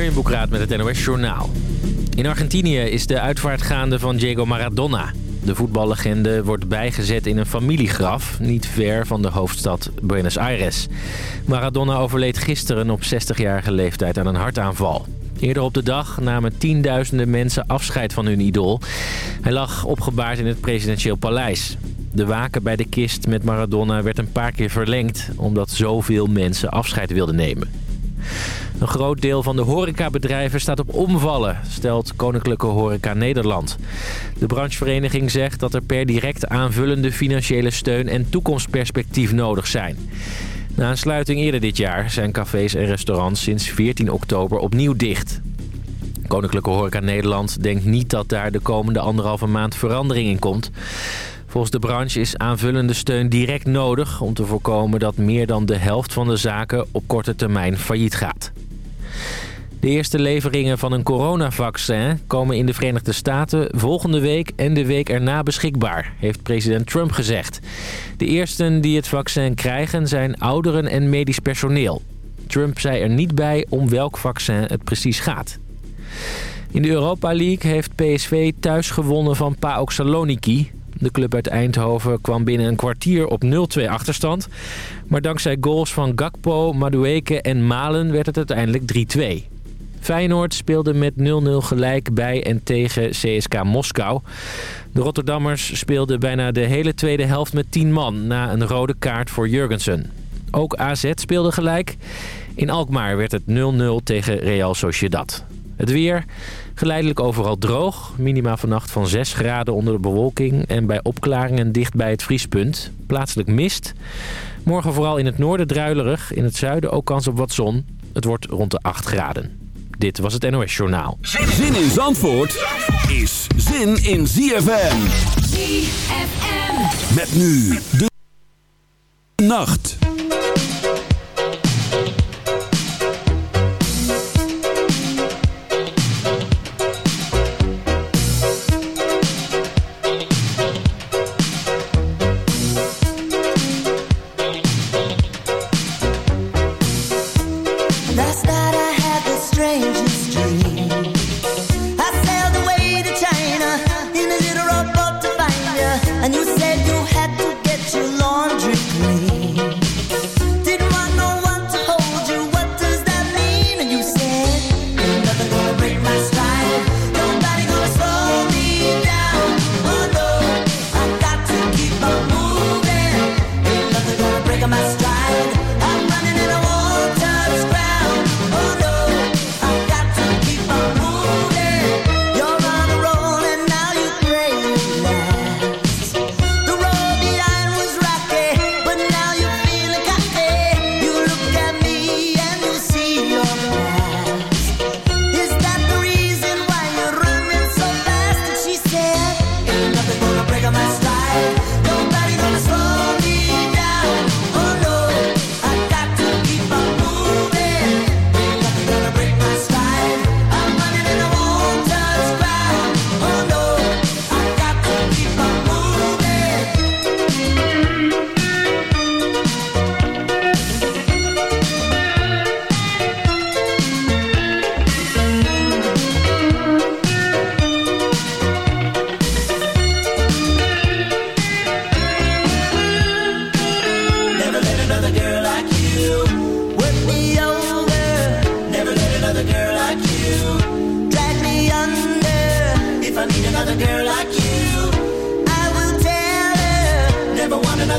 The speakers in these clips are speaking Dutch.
in Boekraad met het NOS Journaal. In Argentinië is de uitvaart gaande van Diego Maradona. De voetballegende wordt bijgezet in een familiegraf... niet ver van de hoofdstad Buenos Aires. Maradona overleed gisteren op 60-jarige leeftijd aan een hartaanval. Eerder op de dag namen tienduizenden mensen afscheid van hun idool. Hij lag opgebaard in het presidentieel paleis. De waken bij de kist met Maradona werd een paar keer verlengd... omdat zoveel mensen afscheid wilden nemen. Een groot deel van de horecabedrijven staat op omvallen, stelt Koninklijke Horeca Nederland. De branchevereniging zegt dat er per direct aanvullende financiële steun en toekomstperspectief nodig zijn. Na een sluiting eerder dit jaar zijn cafés en restaurants sinds 14 oktober opnieuw dicht. Koninklijke Horeca Nederland denkt niet dat daar de komende anderhalve maand verandering in komt. Volgens de branche is aanvullende steun direct nodig om te voorkomen dat meer dan de helft van de zaken op korte termijn failliet gaat. De eerste leveringen van een coronavaccin komen in de Verenigde Staten volgende week en de week erna beschikbaar, heeft president Trump gezegd. De eersten die het vaccin krijgen zijn ouderen en medisch personeel. Trump zei er niet bij om welk vaccin het precies gaat. In de Europa League heeft PSV thuis gewonnen van PAOK Saloniki. De club uit Eindhoven kwam binnen een kwartier op 0-2 achterstand. Maar dankzij goals van Gakpo, Madueke en Malen werd het uiteindelijk 3-2. Feyenoord speelde met 0-0 gelijk bij en tegen CSK Moskou. De Rotterdammers speelden bijna de hele tweede helft met 10 man... na een rode kaart voor Jurgensen. Ook AZ speelde gelijk. In Alkmaar werd het 0-0 tegen Real Sociedad. Het weer, geleidelijk overal droog. Minima vannacht van 6 graden onder de bewolking... en bij opklaringen dicht bij het vriespunt. Plaatselijk mist. Morgen vooral in het noorden druilerig. In het zuiden ook kans op wat zon. Het wordt rond de 8 graden. Dit was het NOS Journaal. Zin in Zandvoort is zin in ZFM. ZFM. Met nu de nacht.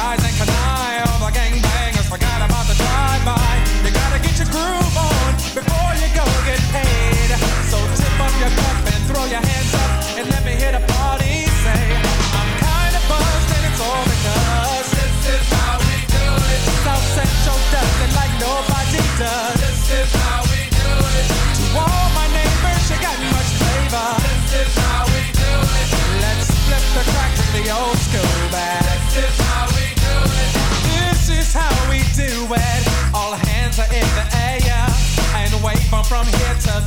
I and can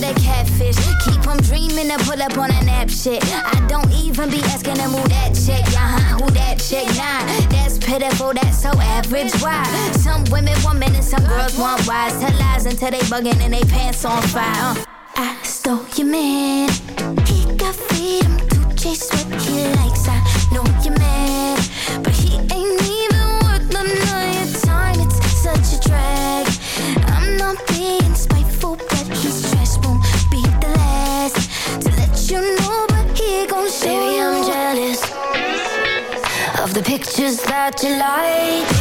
get a catfish. Keep them dreaming to pull up on a nap. shit. I don't even be asking them who that chick, uh-huh, who that chick, nah. That's pitiful, that's so average. Why? Some women want men and some girls want wise. Tell lies until they bugging and they pants on fire. Uh. I stole your man. He got freedom to chase what he likes. I pictures that you like.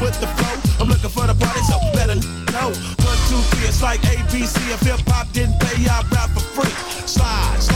With the flow. I'm looking for the party, so better know. One, two, three, it's like ABC. If hip hop didn't pay, I rap for free. Slide, slide,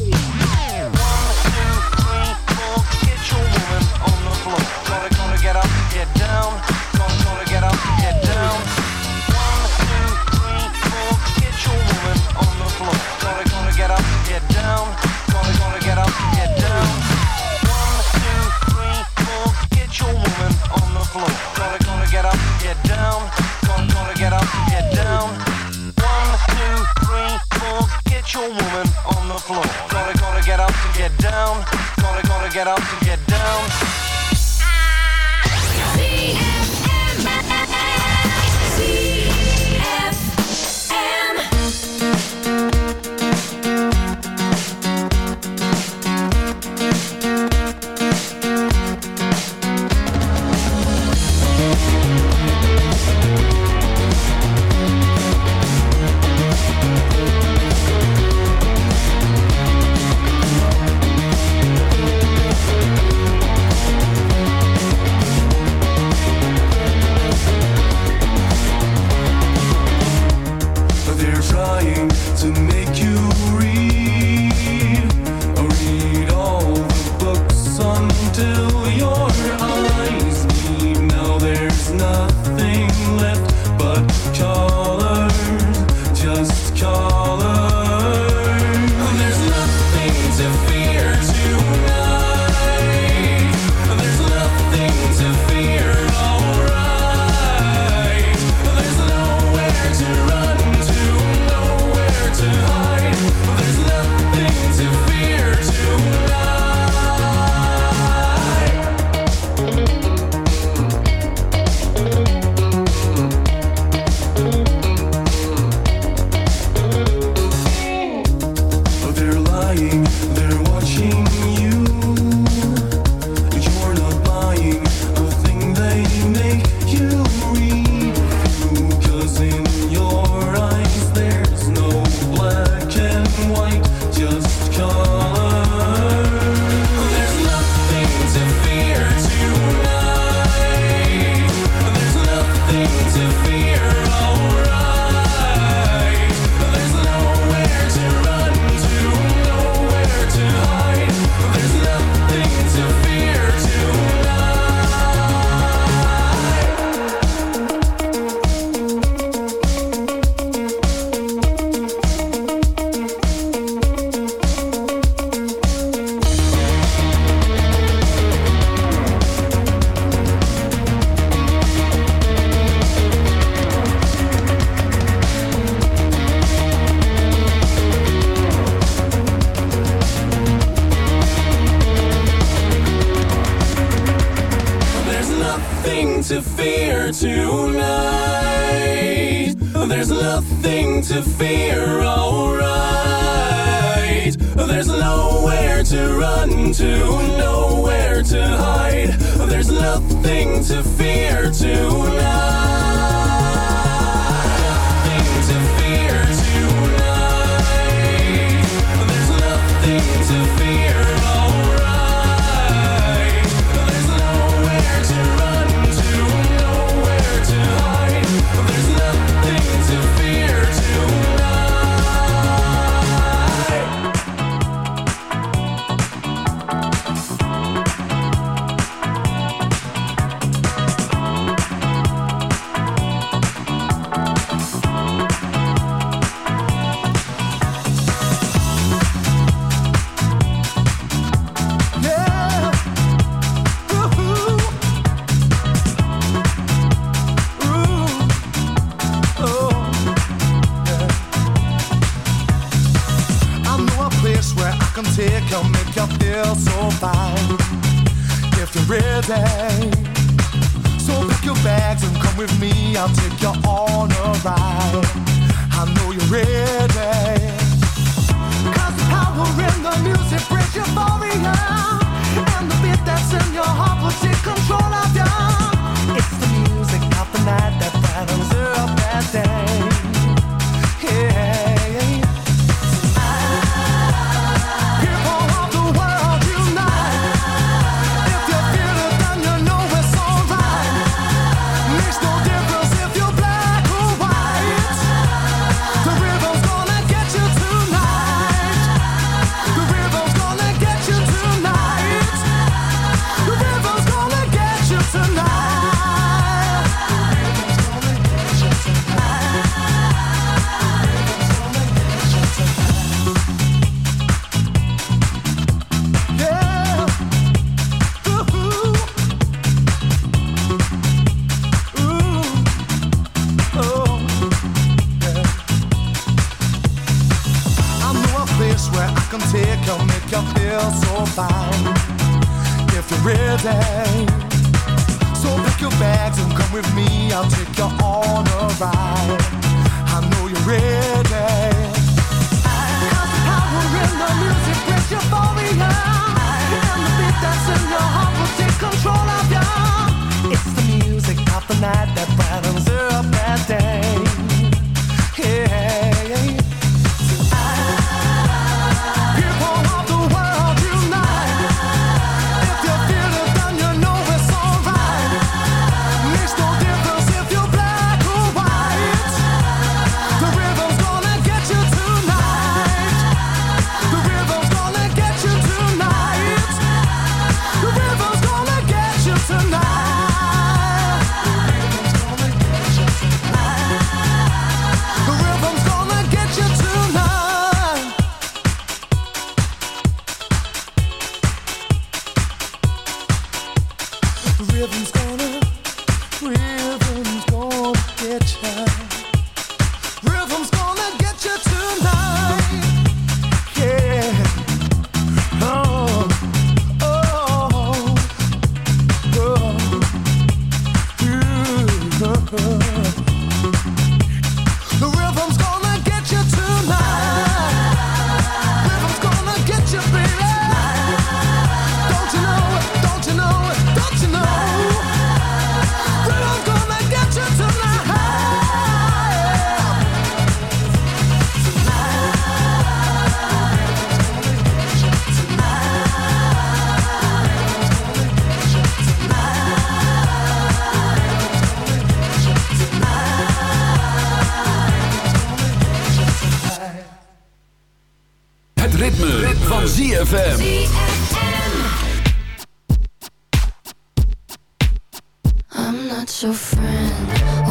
Your friend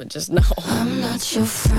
but just no. I'm not your friend.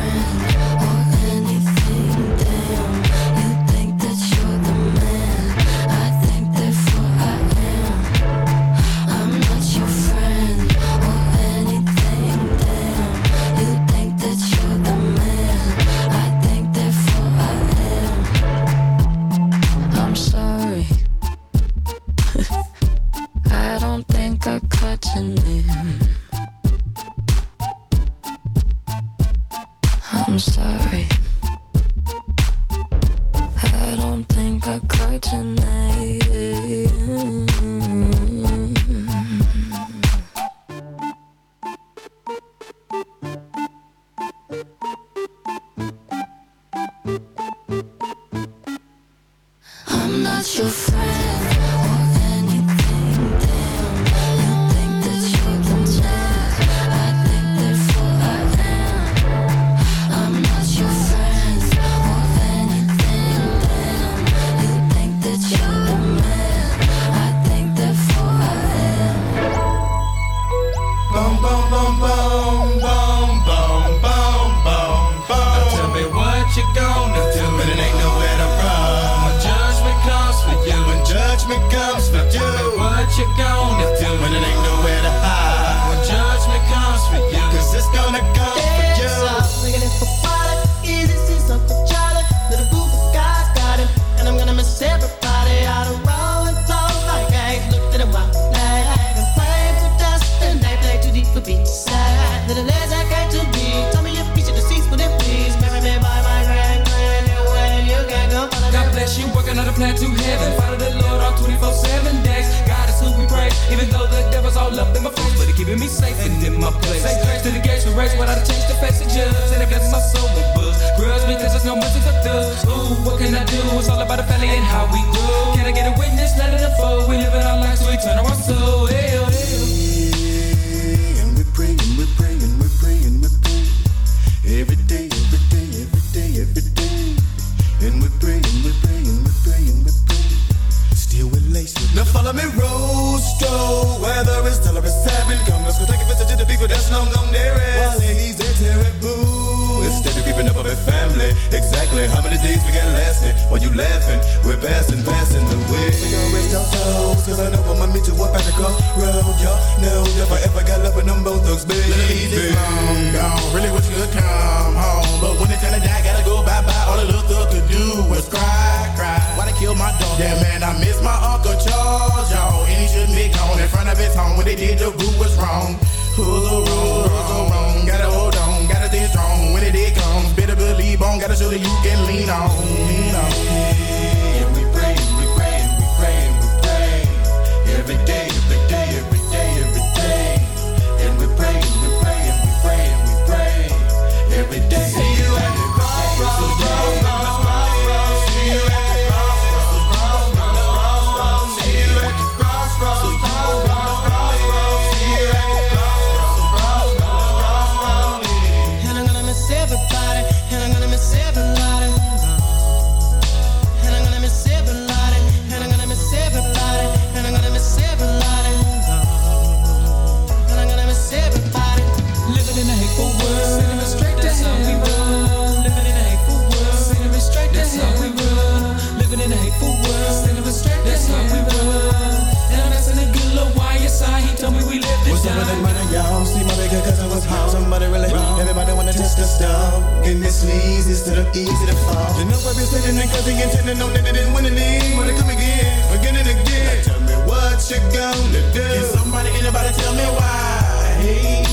And this leads instead of easy to fall. Know I've been sitting and cause he intended on that it didn't win any. Wanna come again, again and again. Now tell me what you gonna do. Can somebody, anybody tell me why? Hey,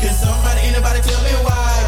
Can somebody, anybody tell me why?